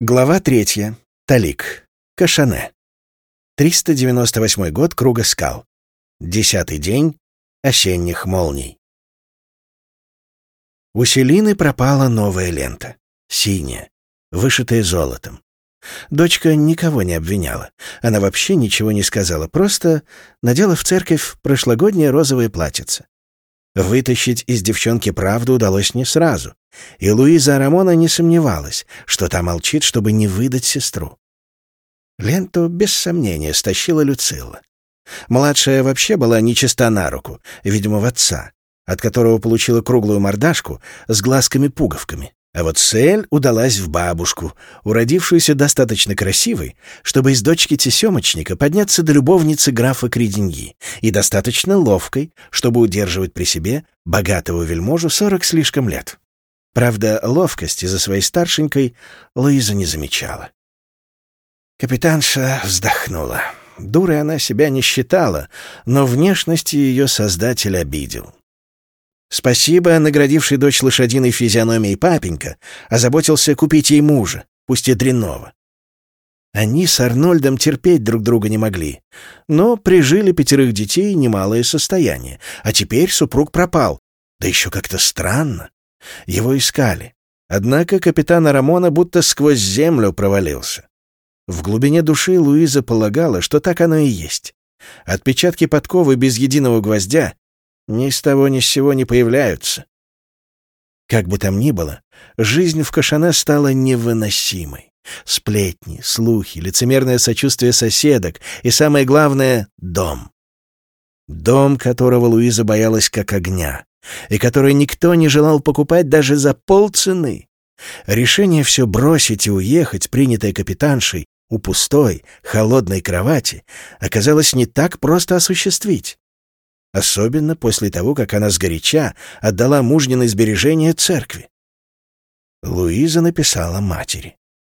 Глава третья. Талик. Кашане. 398 год Круга скал. Десятый день осенних молний. У Селины пропала новая лента. Синяя, вышитая золотом. Дочка никого не обвиняла. Она вообще ничего не сказала, просто надела в церковь прошлогоднее розовое платьице. Вытащить из девчонки правду удалось не сразу, и Луиза Рамона не сомневалась, что та молчит, чтобы не выдать сестру. Ленту без сомнения стащила Люцилла. Младшая вообще была нечиста на руку, видимо, в отца, от которого получила круглую мордашку с глазками-пуговками. А вот Сель удалась в бабушку, уродившуюся достаточно красивой, чтобы из дочки тесемочника подняться до любовницы графа Криденьи, и достаточно ловкой, чтобы удерживать при себе богатого вельможу сорок слишком лет. Правда, ловкости за своей старшенькой Луиза не замечала. Капитанша вздохнула. Дурой она себя не считала, но внешности ее создатель обидел. Спасибо, наградивший дочь лошадиной физиономией папенька, озаботился купить ей мужа, пусть и дрянного. Они с Арнольдом терпеть друг друга не могли, но прижили пятерых детей немалое состояние, а теперь супруг пропал, да еще как-то странно. Его искали. Однако капитан Рамона будто сквозь землю провалился. В глубине души Луиза полагала, что так оно и есть. Отпечатки подковы без единого гвоздя ни с того ни с сего не появляются. Как бы там ни было, жизнь в Кашане стала невыносимой. Сплетни, слухи, лицемерное сочувствие соседок и, самое главное, дом. Дом, которого Луиза боялась как огня, и который никто не желал покупать даже за полцены. Решение все бросить и уехать, принятое капитаншей, у пустой, холодной кровати, оказалось не так просто осуществить. Особенно после того, как она сгоряча отдала мужниной сбережения церкви. Луиза написала матери.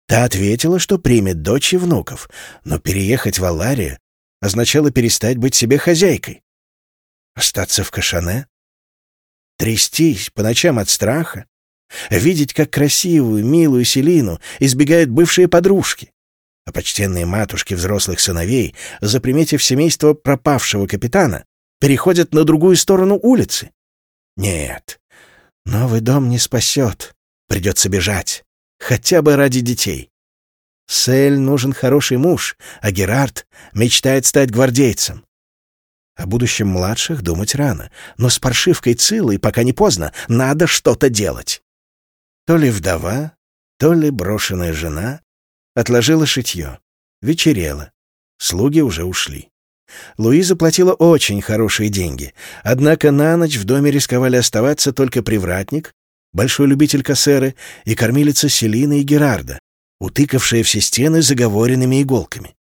Та ответила, что примет дочь и внуков, но переехать в Аларию означало перестать быть себе хозяйкой. Остаться в Кашане? Трястись по ночам от страха? Видеть, как красивую, милую Селину избегают бывшие подружки? А почтенные матушки взрослых сыновей, заприметив семейство пропавшего капитана, переходят на другую сторону улицы. Нет, новый дом не спасет. Придется бежать. Хотя бы ради детей. Сель нужен хороший муж, а Герард мечтает стать гвардейцем. О будущем младших думать рано, но с паршивкой Цилой, пока не поздно, надо что-то делать. То ли вдова, то ли брошенная жена отложила шитье. Вечерело. Слуги уже ушли. Луиза платила очень хорошие деньги, однако на ночь в доме рисковали оставаться только привратник, большой любитель кассеры и кормилица Селина и Герарда, утыкавшая все стены заговоренными иголками.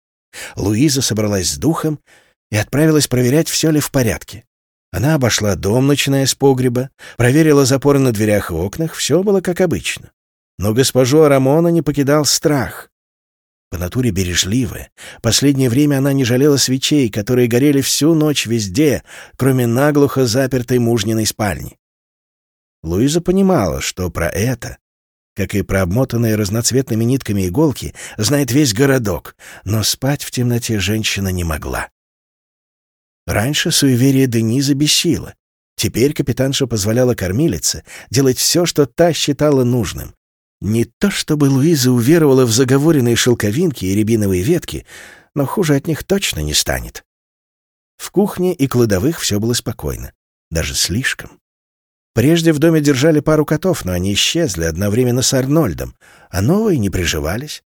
Луиза собралась с духом и отправилась проверять, все ли в порядке. Она обошла дом, начиная с погреба, проверила запоры на дверях и окнах, все было как обычно. Но госпожу Арамона не покидал страх. По натуре бережливая, последнее время она не жалела свечей, которые горели всю ночь везде, кроме наглухо запертой мужниной спальни. Луиза понимала, что про это, как и про обмотанные разноцветными нитками иголки, знает весь городок, но спать в темноте женщина не могла. Раньше суеверие Дениза бесило. Теперь капитанша позволяла кормилице делать все, что та считала нужным, не то чтобы Луиза уверовала в заговоренные шелковинки и рябиновые ветки, но хуже от них точно не станет. В кухне и кладовых все было спокойно, даже слишком. Прежде в доме держали пару котов, но они исчезли одновременно с Арнольдом, а новые не приживались.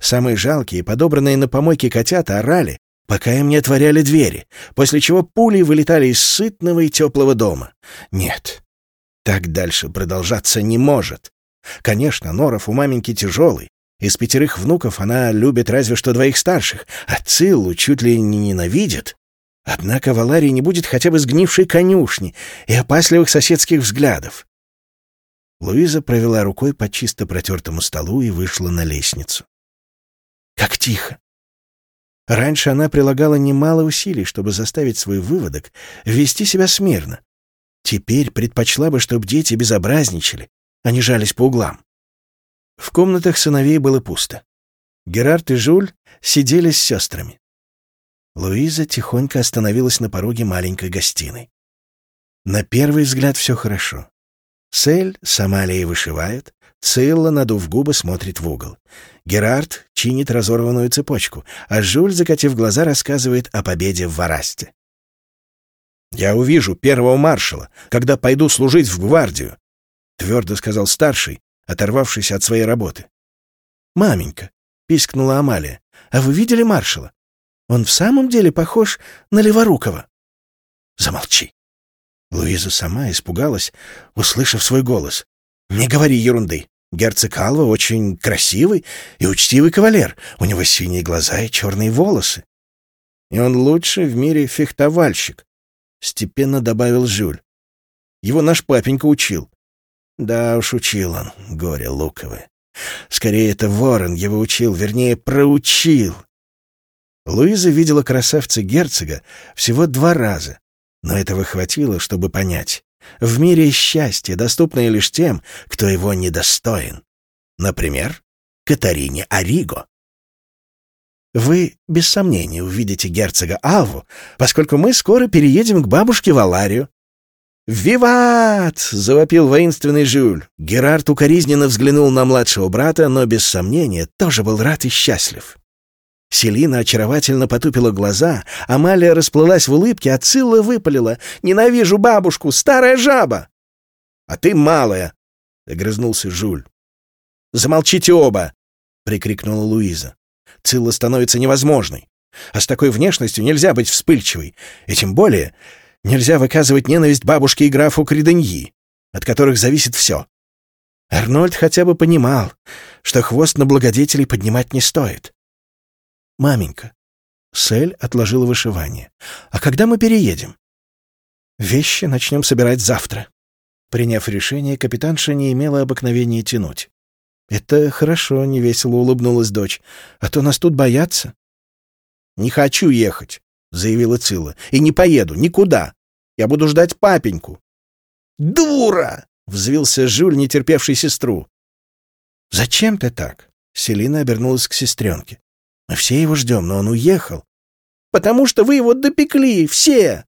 Самые жалкие, подобранные на помойке котята, орали, пока им не отворяли двери, после чего пули вылетали из сытного и теплого дома. Нет, так дальше продолжаться не может. Конечно, Норов у маменьки тяжелый. Из пятерых внуков она любит разве что двоих старших, а Циллу чуть ли не ненавидит. Однако в Аларии не будет хотя бы сгнившей конюшни и опасливых соседских взглядов. Луиза провела рукой по чисто протертому столу и вышла на лестницу. Как тихо. Раньше она прилагала немало усилий, чтобы заставить свой выводок вести себя смирно. Теперь предпочла бы, чтобы дети безобразничали, они жались по углам. В комнатах сыновей было пусто. Герард и Жуль сидели с сестрами. Луиза тихонько остановилась на пороге маленькой гостиной. На первый взгляд все хорошо. Сель с Амалией вышивают, Цилла, надув губы, смотрит в угол. Герард чинит разорванную цепочку, а Жуль, закатив глаза, рассказывает о победе в Варасте. «Я увижу первого маршала, когда пойду служить в гвардию», — твердо сказал старший, оторвавшись от своей работы. «Маменька», — пискнула Амалия, — «а вы видели маршала? Он в самом деле похож на Леворукова». «Замолчи». Луиза сама испугалась, услышав свой голос. «Не говори ерунды. Герцог Алва очень красивый и учтивый кавалер. У него синие глаза и черные волосы. И он лучший в мире фехтовальщик», — степенно добавил Жюль. «Его наш папенька учил». «Да уж учил он, горе луковое. Скорее, это ворон его учил, вернее, проучил». Луиза видела красавца-герцога всего два раза, но этого хватило, чтобы понять. В мире счастье, доступное лишь тем, кто его недостоин. Например, Катарине Ариго. Вы, без сомнения, увидите герцога Алву, поскольку мы скоро переедем к бабушке Валарию. «Виват!» — завопил воинственный Жюль. Герард укоризненно взглянул на младшего брата, но, без сомнения, тоже был рад и счастлив. Селина очаровательно потупила глаза, Амалия расплылась в улыбке, а Цилла выпалила. «Ненавижу бабушку! Старая жаба!» «А ты малая!» — огрызнулся Жуль. «Замолчите оба!» — прикрикнула Луиза. Цилла становится невозможной. А с такой внешностью нельзя быть вспыльчивой. И тем более нельзя выказывать ненависть бабушке и графу Криденьи, от которых зависит все. Арнольд хотя бы понимал, что хвост на благодетелей поднимать не стоит. «Маменька». Сель отложила вышивание. «А когда мы переедем?» «Вещи начнем собирать завтра». Приняв решение, капитанша не имела обыкновения тянуть. «Это хорошо», — невесело улыбнулась дочь. «А то нас тут боятся». «Не хочу ехать», — заявила Цила. «И не поеду никуда. Я буду ждать папеньку». «Дура!» — взвился Жюль, не терпевший сестру. «Зачем ты так?» — Селина обернулась к сестренке. Мы все его ждем, но он уехал. Потому что вы его допекли, все.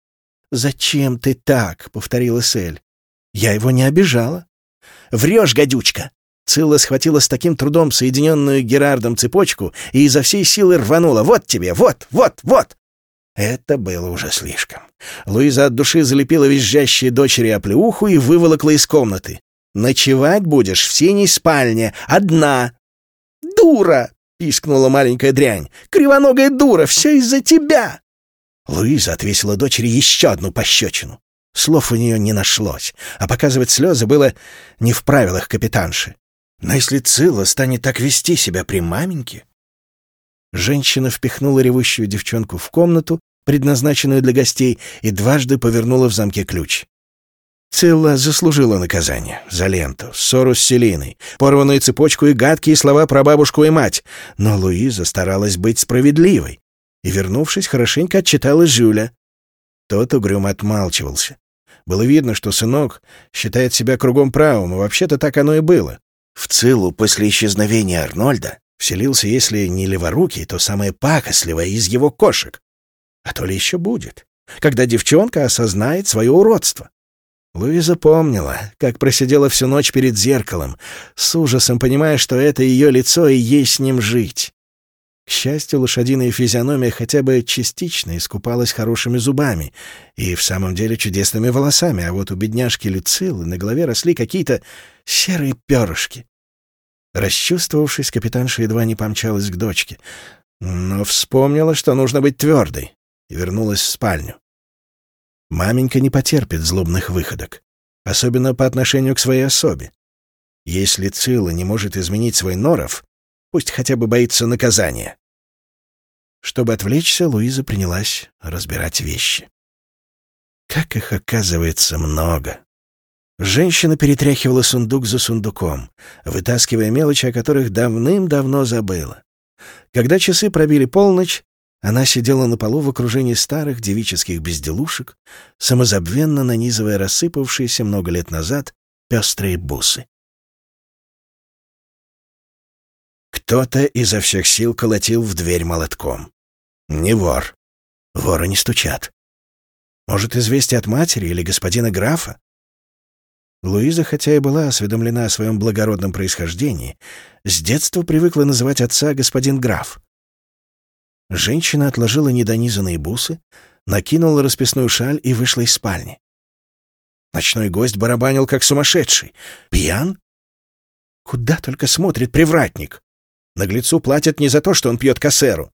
Зачем ты так? повторила Сель. Я его не обижала. Врешь, гадючка. Цилла схватила с таким трудом соединенную Герардом цепочку и изо всей силы рванула. «Вот тебе! Вот! Вот! Вот!» Это было уже слишком. Луиза от души залепила визжащие дочери оплеуху и выволокла из комнаты. «Ночевать будешь в синей спальне, одна!» «Дура!» — пискнула маленькая дрянь. «Кривоногая дура! Все из-за тебя!» Луиза отвесила дочери еще одну пощечину. Слов у нее не нашлось, а показывать слезы было не в правилах капитанши. Но если Цилла станет так вести себя при маменьке... Женщина впихнула ревущую девчонку в комнату, предназначенную для гостей, и дважды повернула в замке ключ. Цилла заслужила наказание за ленту, ссору с Селиной, порванную цепочку и гадкие слова про бабушку и мать. Но Луиза старалась быть справедливой и, вернувшись, хорошенько отчитала Жюля. Тот угрюмо отмалчивался. Было видно, что сынок считает себя кругом правым, и вообще-то так оно и было. В Циллу после исчезновения Арнольда вселился, если не леворукий, то самое пакостливое из его кошек. А то ли еще будет, когда девчонка осознает свое уродство. Луиза помнила, как просидела всю ночь перед зеркалом, с ужасом понимая, что это ее лицо и ей с ним жить. К счастью, лошадиная физиономия хотя бы частично искупалась хорошими зубами и в самом деле чудесными волосами, а вот у бедняжки Люцилы на голове росли какие-то серые перышки. Расчувствовавшись, капитанша едва не помчалась к дочке, но вспомнила, что нужно быть твердой, и вернулась в спальню. Маменька не потерпит злобных выходок, особенно по отношению к своей особе. Если Цилла не может изменить свой норов, пусть хотя бы боится наказания. Чтобы отвлечься, Луиза принялась разбирать вещи. Как их, оказывается, много. Женщина перетряхивала сундук за сундуком, вытаскивая мелочи, о которых давным-давно забыла. Когда часы пробили полночь, она сидела на полу в окружении старых девических безделушек, самозабвенно нанизывая рассыпавшиеся много лет назад пестрые бусы. Кто-то изо всех сил колотил в дверь молотком. Не вор. Воры не стучат. Может, известие от матери или господина графа? Луиза, хотя и была осведомлена о своем благородном происхождении, с детства привыкла называть отца господин граф. Женщина отложила недонизанные бусы, накинула расписную шаль и вышла из спальни. Ночной гость барабанил, как сумасшедший. Пьян? Куда только смотрит привратник. Наглецу платят не за то, что он пьет кассеру.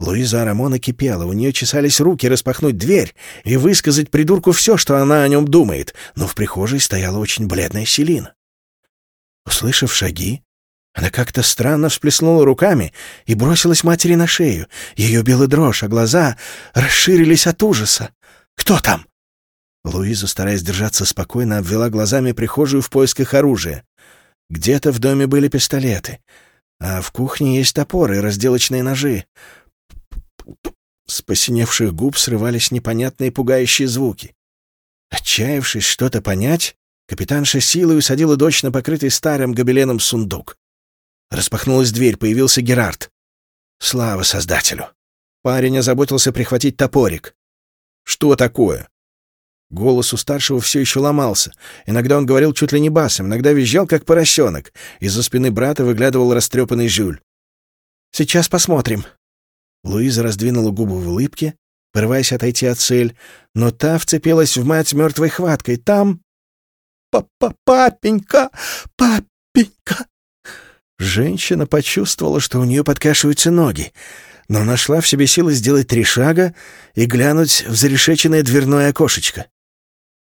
Луиза Арамона кипела, у нее чесались руки распахнуть дверь и высказать придурку все, что она о нем думает, но в прихожей стояла очень бледная Селина. Услышав шаги, она как-то странно всплеснула руками и бросилась матери на шею. Ее била дрожь, а глаза расширились от ужаса. «Кто там?» Луиза, стараясь держаться спокойно, обвела глазами прихожую в поисках оружия. Где-то в доме были пистолеты, а в кухне есть топоры и разделочные ножи. С посиневших губ срывались непонятные пугающие звуки. Отчаявшись что-то понять, капитанша силой усадила дочь на покрытый старым гобеленом сундук. Распахнулась дверь, появился Герард. Слава Создателю! Парень озаботился прихватить топорик. «Что такое?» Голос у старшего все еще ломался. Иногда он говорил чуть ли не басом, иногда визжал, как поросенок. Из-за спины брата выглядывал растрепанный Жюль. «Сейчас посмотрим», Луиза раздвинула губы в улыбке, порываясь отойти от цель, но та вцепилась в мать мертвой хваткой. «Там... Папа, папенька, папенька!» Женщина почувствовала, что у нее подкашиваются ноги, но нашла в себе силы сделать три шага и глянуть в зарешеченное дверное окошечко.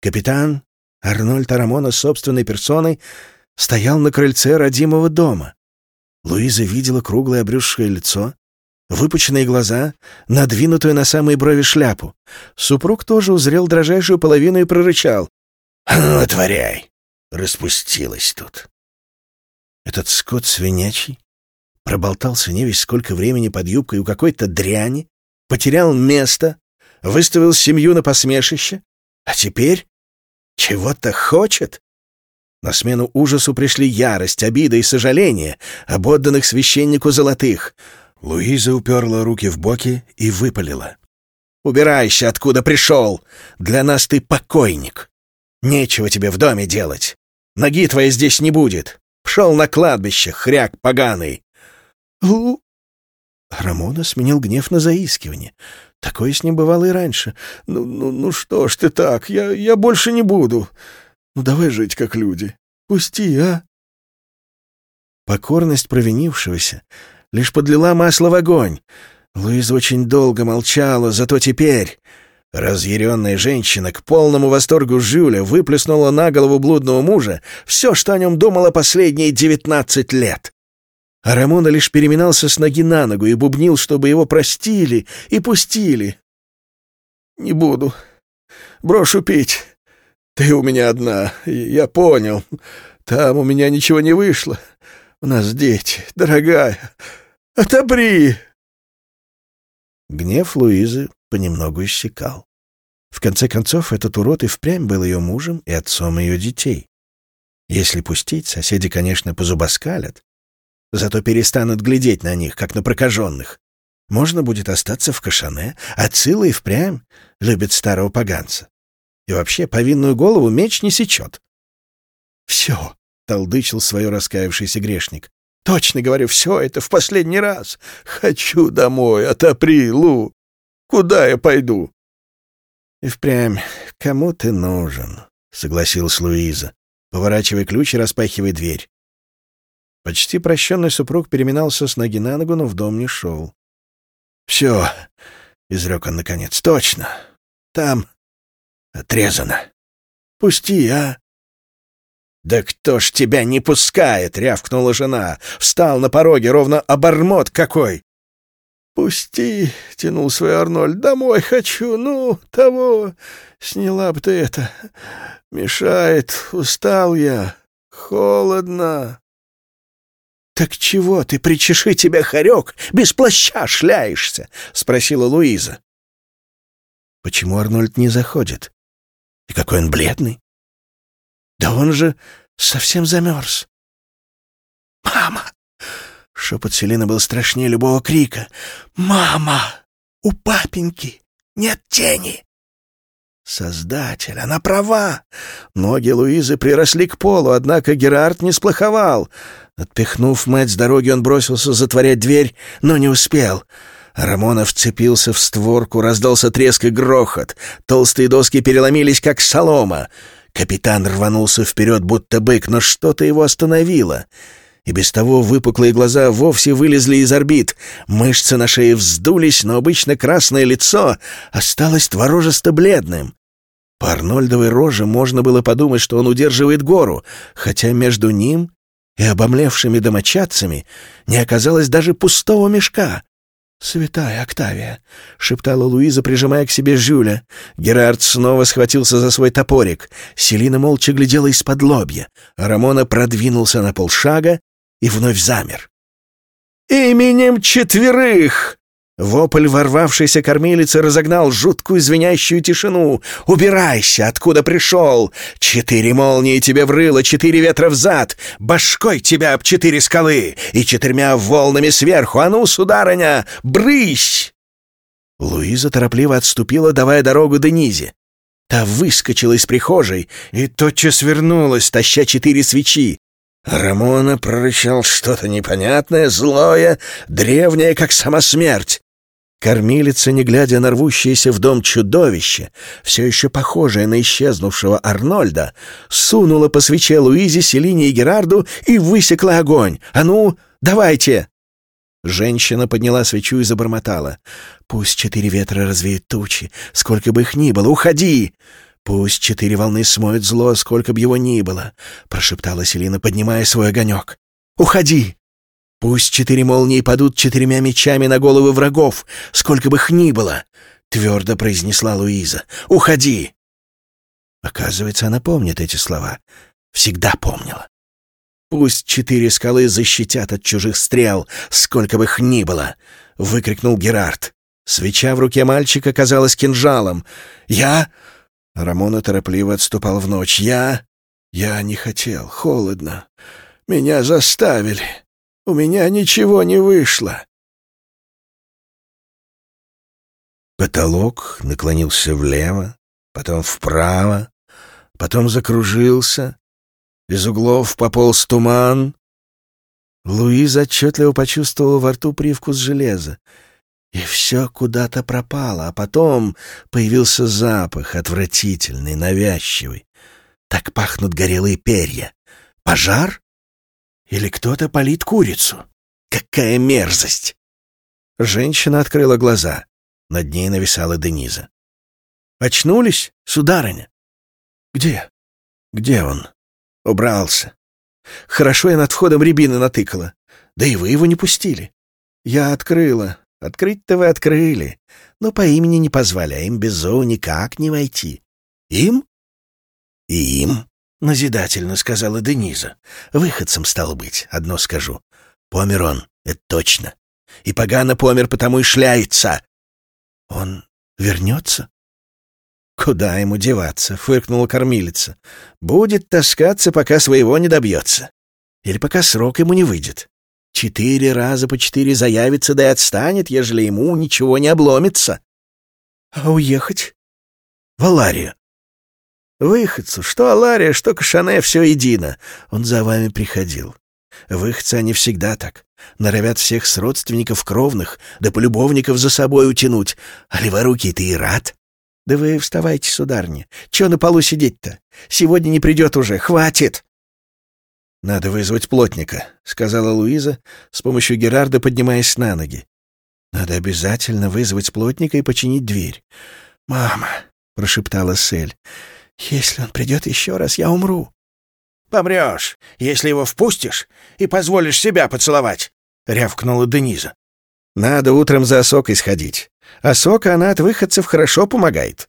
Капитан Арнольд Арамона собственной персоной стоял на крыльце родимого дома. Луиза видела круглое обрюзшее лицо, выпученные глаза, надвинутую на самые брови шляпу. Супруг тоже узрел дрожайшую половину и прорычал. «А ну, отворяй!» Распустилась тут. Этот скот свинячий проболтался не весь сколько времени под юбкой у какой-то дряни, потерял место, выставил семью на посмешище, а теперь чего-то хочет. На смену ужасу пришли ярость, обида и сожаление об отданных священнику золотых — Луиза уперла руки в боки и выпалила. «Убирайся, откуда пришел! Для нас ты покойник! Нечего тебе в доме делать! Ноги твоей здесь не будет! Пшел на кладбище, хряк поганый!» «Лу...» Рамона сменил гнев на заискивание. Такое с ним бывало и раньше. «Ну, ну, ну что ж ты так? Я, я больше не буду. Ну давай жить как люди. Пусти, а?» Покорность провинившегося лишь подлила масло в огонь. Луиза очень долго молчала, зато теперь... Разъяренная женщина к полному восторгу Жюля выплеснула на голову блудного мужа все, что о нем думала последние девятнадцать лет. А Рамона лишь переминался с ноги на ногу и бубнил, чтобы его простили и пустили. «Не буду. Брошу пить. Ты у меня одна, я понял. Там у меня ничего не вышло. У нас дети, дорогая. Отобри!» Гнев Луизы понемногу иссякал. В конце концов, этот урод и впрямь был ее мужем и отцом ее детей. Если пустить, соседи, конечно, позубоскалят, зато перестанут глядеть на них, как на прокаженных. Можно будет остаться в Кашане, а Цила и впрямь любит старого поганца. И вообще, повинную голову меч не сечет. «Все», — толдычил свое раскаявшийся грешник, Точно говорю, все это в последний раз. Хочу домой, отопри, Лу. Куда я пойду? И впрямь, кому ты нужен? Согласилась Луиза, поворачивая ключ и распахивая дверь. Почти прощенный супруг переминался с ноги на ногу, но в дом не шел. «Все», — изрек он наконец, — «точно. Там отрезано. Пусти, а? «Да кто ж тебя не пускает?» — рявкнула жена. Встал на пороге, ровно обормот какой. «Пусти!» — тянул свой Арнольд. «Домой хочу, ну, того! Сняла бы ты это! Мешает, устал я, холодно!» «Так чего ты, причеши тебя, хорек, без плаща шляешься?» — спросила Луиза. «Почему Арнольд не заходит? И какой он бледный? Да он же совсем замерз. «Мама! Шепот Селины был страшнее любого крика. «Мама! У папеньки нет тени!» Создатель, она права. Ноги Луизы приросли к полу, однако Герард не сплоховал. Отпихнув мать с дороги, он бросился затворять дверь, но не успел. Рамона вцепился в створку, раздался треск и грохот. Толстые доски переломились, как солома. Капитан рванулся вперед, будто бык, но что-то его остановило. И без того выпуклые глаза вовсе вылезли из орбит. Мышцы на шее вздулись, но обычно красное лицо осталось творожисто-бледным. По Арнольдовой роже можно было подумать, что он удерживает гору, хотя между ним и обомлевшими домочадцами не оказалось даже пустого мешка. «Святая Октавия!» — шептала Луиза, прижимая к себе Жюля. Герард снова схватился за свой топорик. Селина молча глядела из-под лобья. Рамона продвинулся на полшага и вновь замер. «Именем четверых!» Вопль ворвавшейся кормилицы разогнал жуткую звенящую тишину. «Убирайся, откуда пришел! Четыре молнии тебе врыло, четыре ветра взад, башкой тебя об четыре скалы и четырьмя волнами сверху! А ну, сударыня, брысь!» Луиза торопливо отступила, давая дорогу Денизе. Та выскочила из прихожей и тотчас вернулась, таща четыре свечи. Рамона прорычал что-то непонятное, злое, древнее, как сама смерть. Кормилица, не глядя на рвущееся в дом чудовище, все еще похожее на исчезнувшего Арнольда, сунула по свече Луизе, Селине и Герарду и высекла огонь. «А ну, давайте!» Женщина подняла свечу и забормотала. «Пусть четыре ветра развеют тучи, сколько бы их ни было, уходи!» «Пусть четыре волны смоют зло, сколько бы его ни было», — прошептала Селина, поднимая свой огонек. «Уходи! Пусть четыре молнии падут четырьмя мечами на головы врагов, сколько бы их ни было», — твердо произнесла Луиза. «Уходи!» Оказывается, она помнит эти слова. Всегда помнила. «Пусть четыре скалы защитят от чужих стрел, сколько бы их ни было!» — выкрикнул Герард. Свеча в руке мальчика казалась кинжалом. «Я...» Рамона торопливо отступал в ночь. «Я... я не хотел. Холодно. Меня заставили. У меня ничего не вышло». Потолок наклонился влево, потом вправо, потом закружился. Из углов пополз туман. Луиза отчетливо почувствовала во рту привкус железа. И все куда-то пропало, а потом появился запах, отвратительный, навязчивый. Так пахнут горелые перья. Пожар? Или кто-то палит курицу? Какая мерзость! Женщина открыла глаза. Над ней нависала Дениза. «Очнулись, сударыня?» «Где? Где он?» «Убрался. Хорошо я над входом рябины натыкала. Да и вы его не пустили. Я открыла, Открыть-то вы открыли, но по имени не позвали, а им без зоу никак не войти. Им? И им, — назидательно сказала Дениза. Выходцем стал быть, одно скажу. Помер он, это точно. И погано помер, потому и шляется. Он вернется? Куда ему деваться, — фыркнула кормилица. Будет таскаться, пока своего не добьется. Или пока срок ему не выйдет. Четыре раза по четыре заявится, да и отстанет, ежели ему ничего не обломится. А уехать? В Аларию. Выходцу, что Алария, что Кашане, все едино. Он за вами приходил. Выходцы они всегда так. Норовят всех с родственников кровных, да полюбовников за собой утянуть. А леворукий ты и рад. Да вы вставайте, сударня. Чего на полу сидеть-то? Сегодня не придет уже, хватит. «Надо вызвать плотника», — сказала Луиза, с помощью Герарда поднимаясь на ноги. «Надо обязательно вызвать плотника и починить дверь». «Мама», — прошептала Сель, — «если он придет еще раз, я умру». «Помрешь, если его впустишь и позволишь себя поцеловать», — рявкнула Дениза. «Надо утром за осокой сходить. Осока она от выходцев хорошо помогает.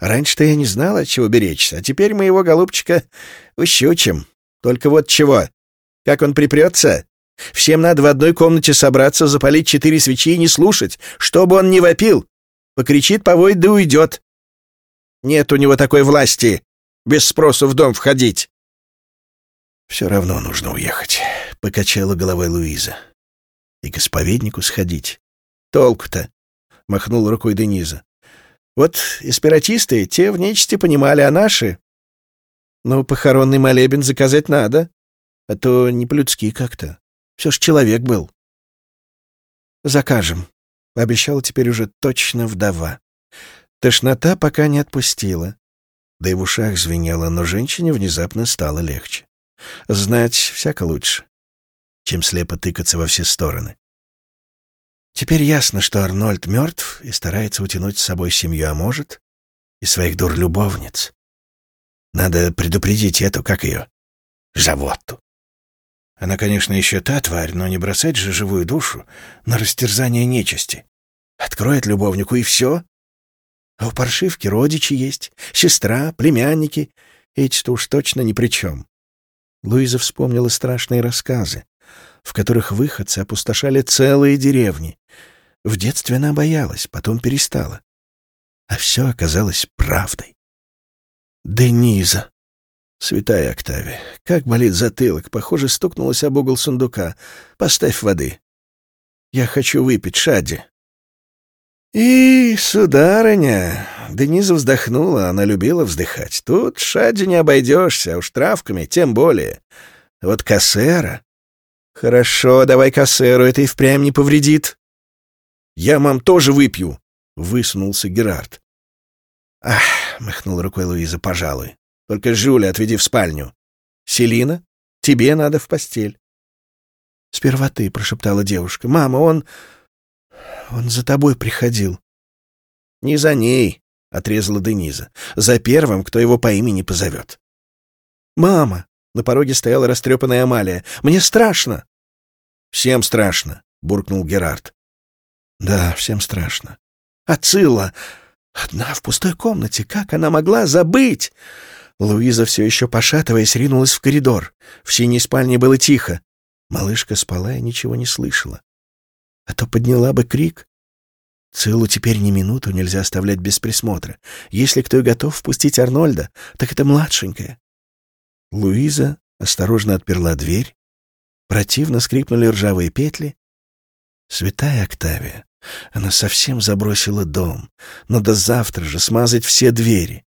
Раньше-то я не знала, от чего беречься, а теперь мы его, голубчика, ущучим. Только вот чего. Как он припрется? Всем надо в одной комнате собраться, запалить четыре свечи и не слушать, чтобы он не вопил. Покричит, повоет да уйдет. Нет у него такой власти. Без спросу в дом входить. «Все равно нужно уехать», — покачала головой Луиза. И к исповеднику сходить. Толку-то, — махнул рукой Дениза. Вот эспиратисты, те в нечисти понимали, а наши... Ну, похоронный молебен заказать надо, а то не по-людски как-то. Все ж человек был. Закажем, — обещала теперь уже точно вдова. Тошнота пока не отпустила. Да и в ушах звенело, но женщине внезапно стало легче. Знать всяко лучше, чем слепо тыкаться во все стороны. Теперь ясно, что Арнольд мертв и старается утянуть с собой семью, а может, и своих дур-любовниц. Надо предупредить эту, как ее, Жавотту. Она, конечно, еще та тварь, но не бросать же живую душу на растерзание нечисти. Откроет любовнику, и все. А у паршивки родичи есть, сестра, племянники. Эти-то уж точно ни при чем. Луиза вспомнила страшные рассказы в которых выходцы опустошали целые деревни. В детстве она боялась, потом перестала. А все оказалось правдой. Дениза. Святая Октавия, как болит затылок, похоже, стукнулась об угол сундука. Поставь воды. Я хочу выпить шади. И, сударыня, Дениза вздохнула, она любила вздыхать. Тут шади не обойдешься, а уж травками тем более. Вот кассера «Хорошо, давай кассеру, это и впрямь не повредит». «Я, мам, тоже выпью», — высунулся Герард. «Ах», — махнула рукой Луиза, — «пожалуй. Только Жюля отведи в спальню. Селина, тебе надо в постель». «Сперва ты», — прошептала девушка. «Мама, он... он за тобой приходил». «Не за ней», — отрезала Дениза. «За первым, кто его по имени позовет». «Мама!» — на пороге стояла растрепанная Амалия. «Мне страшно!» «Всем страшно», — буркнул Герард. «Да, всем страшно. А Цилла? Одна в пустой комнате. Как она могла забыть?» Луиза, все еще пошатываясь, ринулась в коридор. В синей спальне было тихо. Малышка спала и ничего не слышала. А то подняла бы крик. Цилу теперь ни минуту нельзя оставлять без присмотра. Если кто и готов впустить Арнольда, так это младшенькая. Луиза осторожно отперла дверь Противно скрипнули ржавые петли. Святая Октавия. Она совсем забросила дом. Но до завтра же смазать все двери.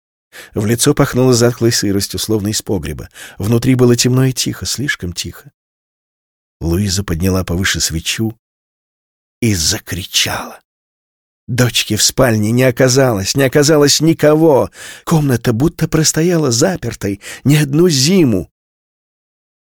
В лицо пахнуло затхлой сыростью, словно из погреба. Внутри было темно и тихо, слишком тихо. Луиза подняла повыше свечу и закричала. Дочки в спальне не оказалось, не оказалось никого. Комната будто простояла запертой не одну зиму.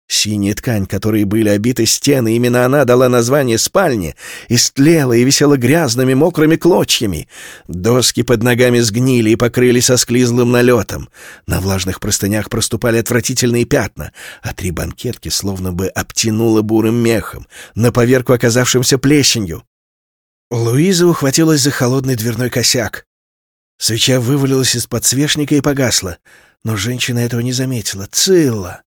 Синяя ткань, которой были обиты стены, именно она дала название спальне, истлела и висела грязными мокрыми клочьями. Доски под ногами сгнили и покрылись осклизлым налетом. На влажных простынях проступали отвратительные пятна, а три банкетки словно бы обтянуло бурым мехом, на поверку оказавшимся плесенью. Луиза ухватилась за холодный дверной косяк. Свеча вывалилась из подсвечника и погасла, но женщина этого не заметила. Цилла!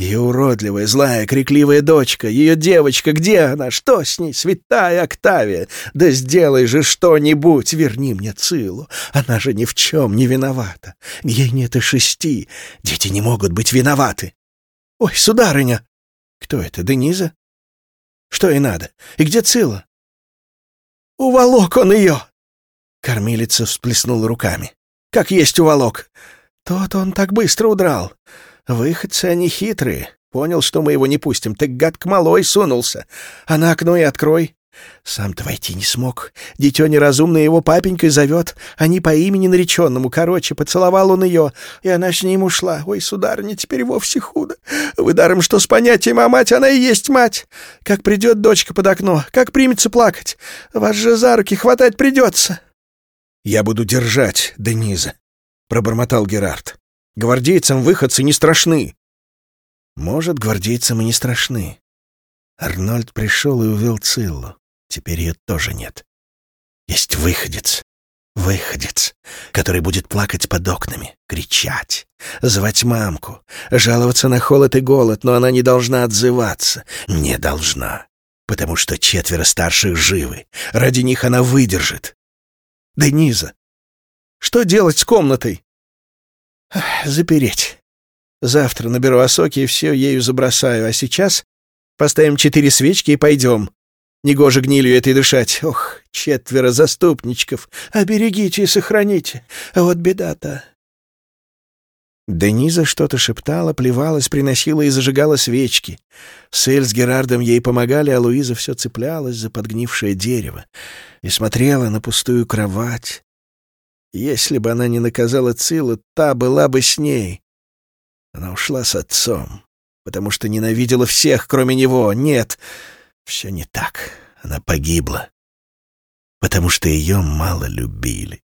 Ее уродливая, злая, крикливая дочка, ее девочка, где она? Что с ней? Святая Октавия! Да сделай же что-нибудь, верни мне Цилу. Она же ни в чем не виновата. Ей нет и шести. Дети не могут быть виноваты. Ой, сударыня! Кто это, Дениза? Что ей надо? И где Цила? Уволок он ее! Кормилица всплеснула руками. Как есть уволок. Тот он так быстро удрал. Выходцы они хитрые. Понял, что мы его не пустим, так гад к малой сунулся. А на окно и открой. Сам-то войти не смог. Дитё неразумное его папенькой зовет. Они по имени нареченному. Короче, поцеловал он ее, и она с ним ушла. Ой, сударыня, теперь вовсе худо. Вы даром что с понятием, а мать, она и есть мать. Как придет дочка под окно, как примется плакать. Вас же за руки хватать придется. — Я буду держать Дениза, — пробормотал Герард. Гвардейцам выходцы не страшны. Может, гвардейцам и не страшны. Арнольд пришел и увел Циллу. Теперь ее тоже нет. Есть выходец. Выходец, который будет плакать под окнами, кричать, звать мамку, жаловаться на холод и голод, но она не должна отзываться. Не должна. Потому что четверо старших живы. Ради них она выдержит. Дениза, что делать с комнатой? Запереть. Завтра наберу осоки и все ею забросаю, а сейчас поставим четыре свечки и пойдем. Негоже гнилью этой дышать. Ох, четверо заступничков. Оберегите и сохраните. А вот беда-то. Дениза что-то шептала, плевалась, приносила и зажигала свечки. Сель с Герардом ей помогали, а Луиза все цеплялась за подгнившее дерево и смотрела на пустую кровать. Если бы она не наказала Цилу, та была бы с ней. Она ушла с отцом, потому что ненавидела всех, кроме него. Нет, все не так. Она погибла, потому что ее мало любили.